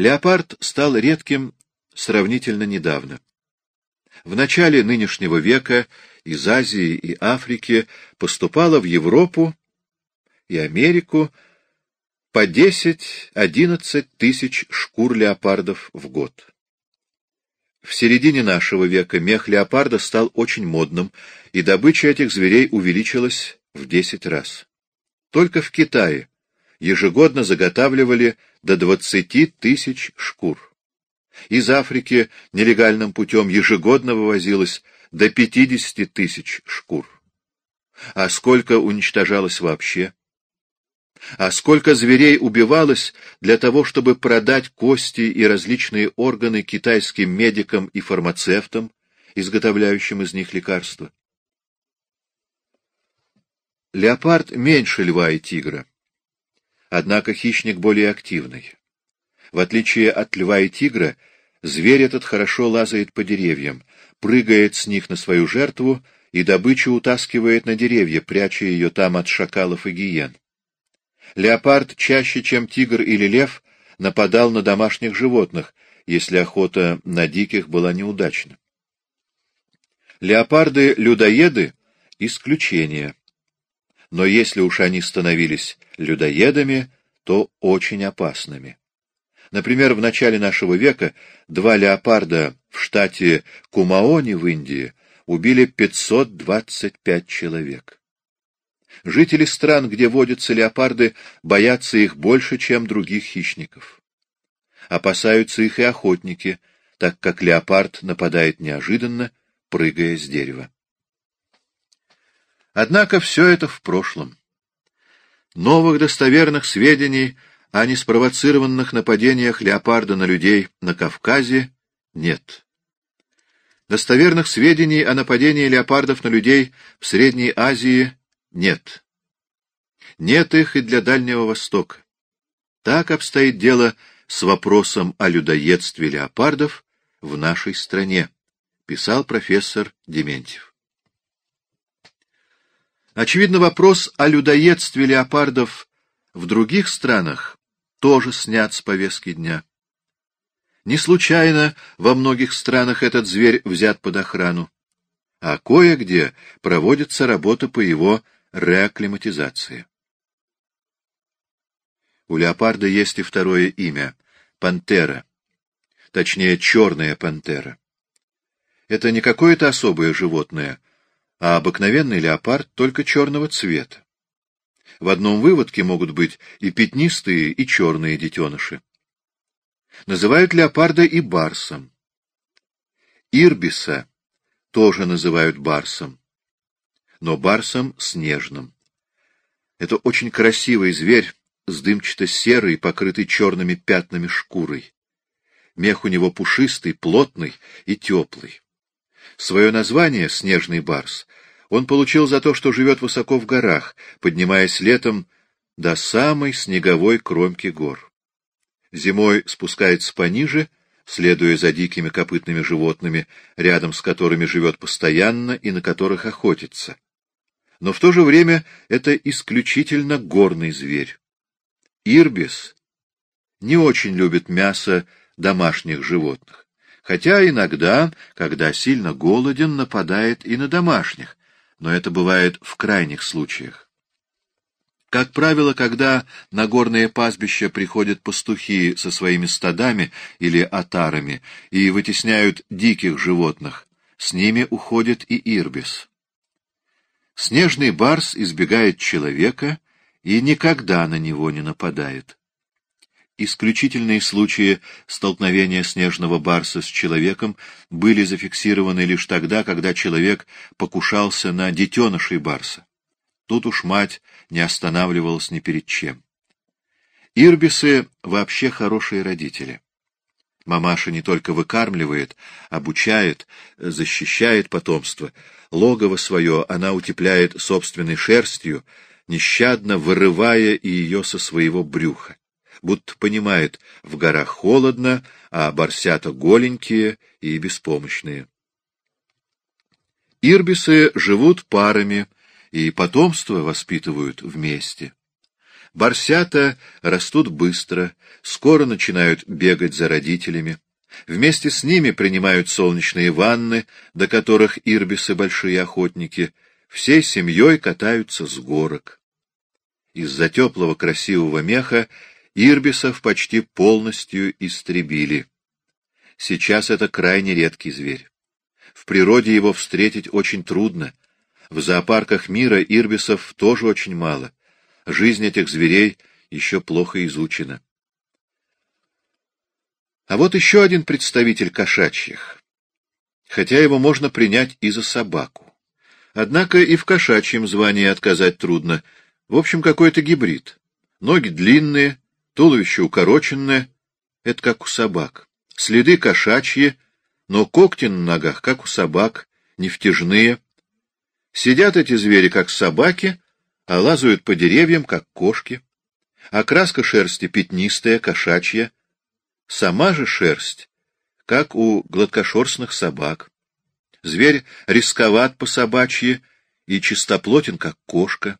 Леопард стал редким сравнительно недавно. В начале нынешнего века из Азии и Африки поступало в Европу и Америку по 10-11 тысяч шкур леопардов в год. В середине нашего века мех леопарда стал очень модным, и добыча этих зверей увеличилась в 10 раз. Только в Китае ежегодно заготавливали до 20 тысяч шкур. Из Африки нелегальным путем ежегодно вывозилось до 50 тысяч шкур. А сколько уничтожалось вообще? А сколько зверей убивалось для того, чтобы продать кости и различные органы китайским медикам и фармацевтам, изготовляющим из них лекарства? Леопард меньше льва и тигра. Однако хищник более активный. В отличие от льва и тигра, зверь этот хорошо лазает по деревьям, прыгает с них на свою жертву и добычу утаскивает на деревья, пряча ее там от шакалов и гиен. Леопард чаще, чем тигр или лев, нападал на домашних животных, если охота на диких была неудачна. Леопарды-людоеды — исключение. Но если уж они становились людоедами, то очень опасными. Например, в начале нашего века два леопарда в штате Кумаони в Индии убили 525 человек. Жители стран, где водятся леопарды, боятся их больше, чем других хищников. Опасаются их и охотники, так как леопард нападает неожиданно, прыгая с дерева. Однако все это в прошлом. Новых достоверных сведений о неспровоцированных нападениях леопарда на людей на Кавказе нет. Достоверных сведений о нападении леопардов на людей в Средней Азии нет. Нет их и для Дальнего Востока. Так обстоит дело с вопросом о людоедстве леопардов в нашей стране, писал профессор Дементьев. Очевидно, вопрос о людоедстве леопардов в других странах тоже снят с повестки дня. Не случайно во многих странах этот зверь взят под охрану, а кое-где проводится работа по его реакклиматизации. У леопарда есть и второе имя — пантера, точнее, черная пантера. Это не какое-то особое животное, а обыкновенный леопард только черного цвета. В одном выводке могут быть и пятнистые, и черные детеныши. Называют леопарда и барсом. Ирбиса тоже называют барсом но барсом снежным. Это очень красивый зверь с дымчато-серой, покрытой черными пятнами шкурой. Мех у него пушистый, плотный и теплый. Свое название «снежный барс» он получил за то, что живет высоко в горах, поднимаясь летом до самой снеговой кромки гор. Зимой спускается пониже, следуя за дикими копытными животными, рядом с которыми живет постоянно и на которых охотится но в то же время это исключительно горный зверь. Ирбис не очень любит мясо домашних животных, хотя иногда, когда сильно голоден, нападает и на домашних, но это бывает в крайних случаях. Как правило, когда на горные пастбища приходят пастухи со своими стадами или отарами и вытесняют диких животных, с ними уходит и ирбис. Снежный барс избегает человека и никогда на него не нападает. Исключительные случаи столкновения снежного барса с человеком были зафиксированы лишь тогда, когда человек покушался на детенышей барса. Тут уж мать не останавливалась ни перед чем. Ирбисы вообще хорошие родители. Мамаша не только выкармливает, обучает, защищает потомство. Логово свое она утепляет собственной шерстью, нещадно вырывая ее со своего брюха. Будто понимает, в горах холодно, а борсята голенькие и беспомощные. Ирбисы живут парами и потомство воспитывают вместе. Барсята растут быстро, скоро начинают бегать за родителями. Вместе с ними принимают солнечные ванны, до которых ирбисы большие охотники, всей семьей катаются с горок. Из-за теплого красивого меха ирбисов почти полностью истребили. Сейчас это крайне редкий зверь. В природе его встретить очень трудно. В зоопарках мира ирбисов тоже очень мало. Жизнь этих зверей еще плохо изучена. А вот еще один представитель кошачьих, хотя его можно принять и за собаку. Однако и в кошачьем звании отказать трудно. В общем, какой-то гибрид. Ноги длинные, туловище укороченное. Это как у собак. Следы кошачьи, но когти на ногах, как у собак, нефтяжные. Сидят эти звери, как собаки, а лазают по деревьям, как кошки. Окраска шерсти пятнистая, кошачья, Сама же шерсть, как у гладкошерстных собак. Зверь рисковат по собачьи и чистоплотен, как кошка.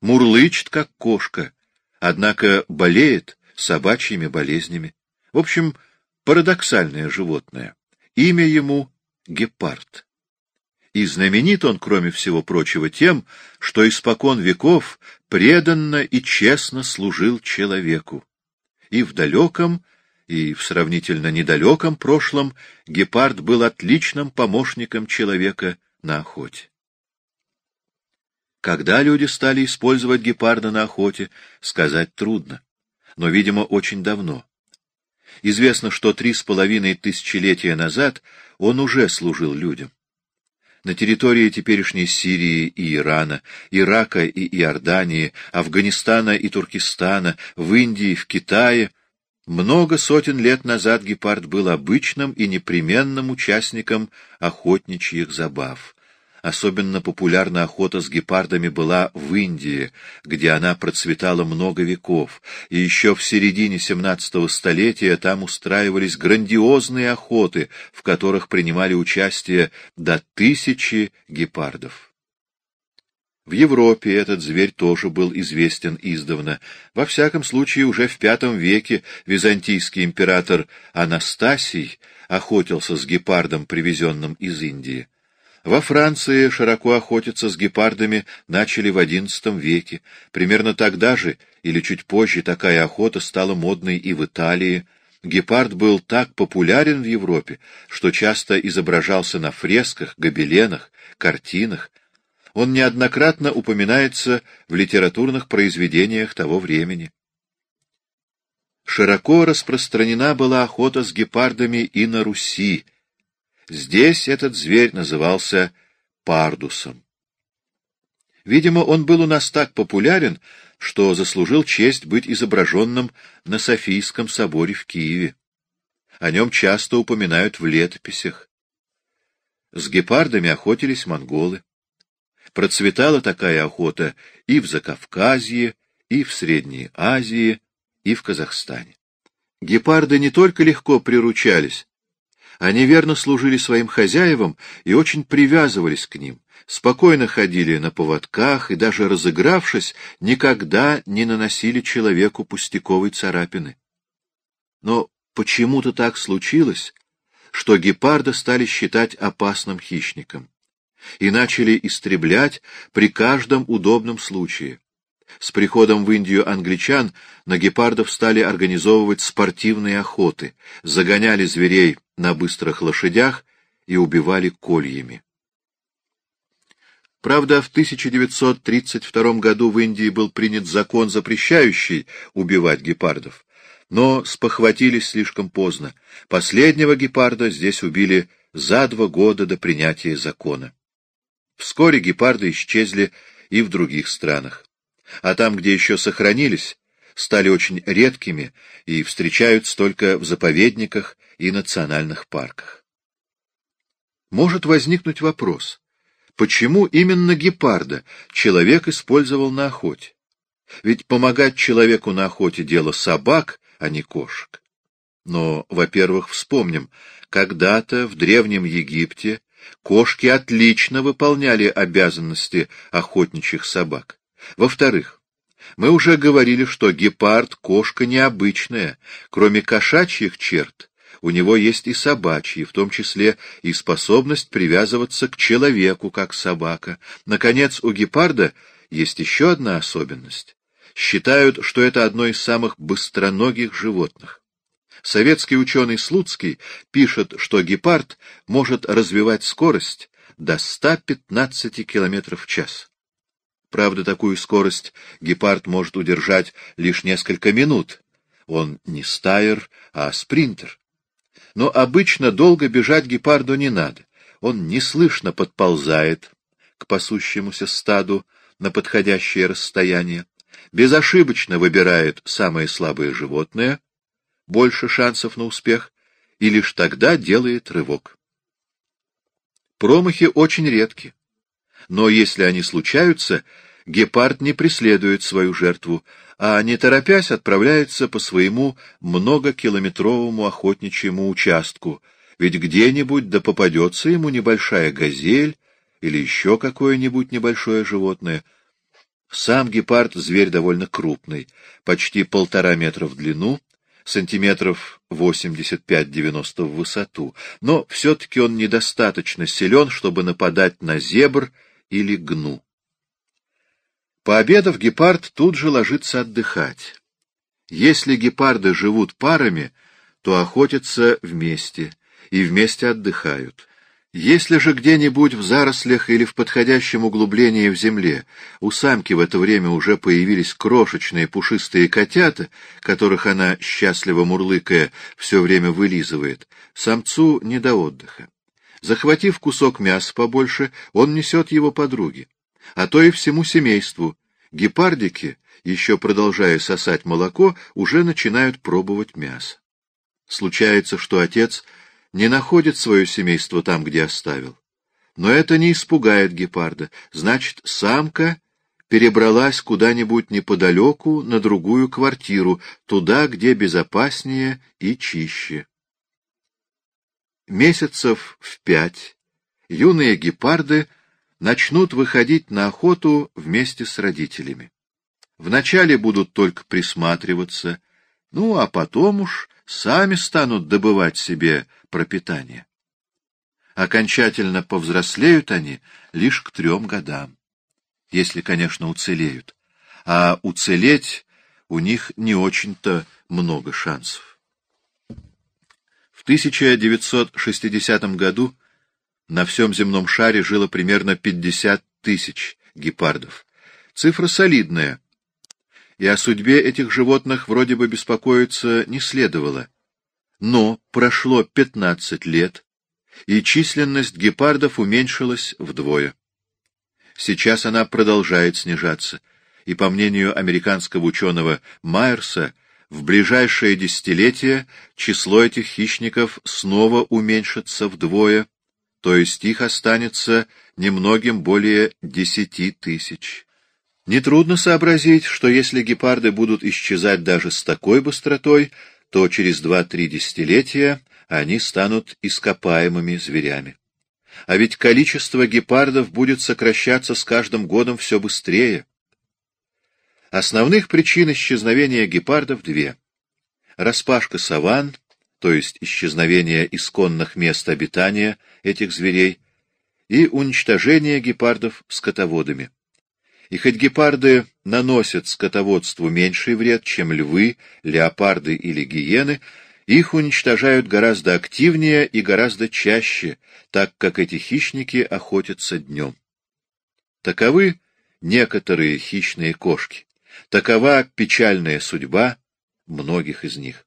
Мурлычет, как кошка, однако болеет собачьими болезнями. В общем, парадоксальное животное. Имя ему — гепард. И знаменит он, кроме всего прочего, тем, что испокон веков преданно и честно служил человеку. И в далеком, и в сравнительно недалеком прошлом гепард был отличным помощником человека на охоте. Когда люди стали использовать гепарда на охоте, сказать трудно, но, видимо, очень давно. Известно, что три с половиной тысячелетия назад он уже служил людям. На территории теперешней Сирии и Ирана, Ирака и Иордании, Афганистана и Туркестана, в Индии, в Китае — много сотен лет назад гепард был обычным и непременным участником охотничьих забав. Особенно популярна охота с гепардами была в Индии, где она процветала много веков, и еще в середине XVII столетия там устраивались грандиозные охоты, в которых принимали участие до тысячи гепардов. В Европе этот зверь тоже был известен издавна. Во всяком случае, уже в V веке византийский император Анастасий охотился с гепардом, привезенным из Индии. Во Франции широко охотиться с гепардами начали в XI веке. Примерно тогда же, или чуть позже, такая охота стала модной и в Италии. Гепард был так популярен в Европе, что часто изображался на фресках, гобеленах, картинах, он неоднократно упоминается в литературных произведениях того времени. Широко распространена была охота с гепардами и на Руси. Здесь этот зверь назывался пардусом. Видимо, он был у нас так популярен, что заслужил честь быть изображенным на Софийском соборе в Киеве. О нем часто упоминают в летописях. С гепардами охотились монголы. Процветала такая охота и в Закавказье, и в Средней Азии, и в Казахстане. Гепарды не только легко приручались, они верно служили своим хозяевам и очень привязывались к ним, спокойно ходили на поводках и даже разыгравшись, никогда не наносили человеку пустяковой царапины. Но почему-то так случилось, что гепарда стали считать опасным хищником и начали истреблять при каждом удобном случае. С приходом в Индию англичан на гепардов стали организовывать спортивные охоты, загоняли зверей на быстрых лошадях и убивали кольями. Правда, в 1932 году в Индии был принят закон, запрещающий убивать гепардов, но спохватились слишком поздно. Последнего гепарда здесь убили за два года до принятия закона. Вскоре гепарды исчезли и в других странах. А там, где еще сохранились, стали очень редкими и встречаются только в заповедниках и национальных парках. Может возникнуть вопрос, почему именно гепарда человек использовал на охоте? Ведь помогать человеку на охоте — дело собак, а не кошек. Но, во-первых, вспомним, когда-то в Древнем Египте Кошки отлично выполняли обязанности охотничьих собак. Во-вторых, Мы уже говорили, что гепард — кошка необычная. Кроме кошачьих черт, у него есть и собачьи, в том числе и способность привязываться к человеку, как собака. Наконец, у гепарда есть еще одна особенность. Считают, что это одно из самых быстроногих животных. Советский ученый Слуцкий пишет, что гепард может развивать скорость до 115 км в час. Правда, такую скорость гепард может удержать лишь несколько минут. Он не стайер, а спринтер. Но обычно долго бежать гепарду не надо. Он неслышно подползает к пасущемуся стаду на подходящее расстояние, безошибочно выбирает самое слабое животное, больше шансов на успех, и лишь тогда делает рывок. Промахи очень редки. Но если они случаются, гепард не преследует свою жертву, а, не торопясь, отправляется по своему многокилометровому охотничьему участку, ведь где-нибудь да попадется ему небольшая газель или еще какое-нибудь небольшое животное. Сам гепард — зверь довольно крупный, почти полтора метра в длину, сантиметров 85-90 в высоту, но все-таки он недостаточно силен, чтобы нападать на зебр или гну. Пообедав, гепард тут же ложится отдыхать. Если гепарды живут парами, то охотятся вместе и вместе отдыхают. Если же где-нибудь в зарослях или в подходящем углублении в земле у самки в это время уже появились крошечные пушистые котята, которых она, счастливо мурлыкая, все время вылизывает, самцу не до отдыха. Захватив кусок мяса побольше, он несет его подруге, а то и всему семейству. Гепардики, еще продолжая сосать молоко, уже начинают пробовать мясо. Случается, что отец — не находит свое семейство там, где оставил. Но это не испугает гепарда. Значит, самка перебралась куда-нибудь неподалеку на другую квартиру, туда, где безопаснее и чище. Месяцев в пять юные гепарды начнут выходить на охоту вместе с родителями. Вначале будут только присматриваться, ну, а потом уж сами станут добывать себе пропитание. Окончательно повзрослеют они лишь к трем годам, если, конечно, уцелеют. А уцелеть у них не очень-то много шансов. В 1960 году на всем земном шаре жило примерно 50 тысяч гепардов. Цифра солидная, и о судьбе этих животных вроде бы беспокоиться не следовало. Но прошло 15 лет, и численность гепардов уменьшилась вдвое. Сейчас она продолжает снижаться, и, по мнению американского ученого Майерса, в ближайшее десятилетие число этих хищников снова уменьшится вдвое, то есть их останется немногим более десяти тысяч. Нетрудно сообразить, что если гепарды будут исчезать даже с такой быстротой, то через два-три десятилетия они станут ископаемыми зверями. А ведь количество гепардов будет сокращаться с каждым годом все быстрее. Основных причин исчезновения гепардов две. Распашка саван, то есть исчезновение исконных мест обитания этих зверей, и уничтожение гепардов скотоводами. И хоть гепарды наносят скотоводству меньший вред, чем львы, леопарды или гиены, их уничтожают гораздо активнее и гораздо чаще, так как эти хищники охотятся днем. Таковы некоторые хищные кошки. Такова печальная судьба многих из них.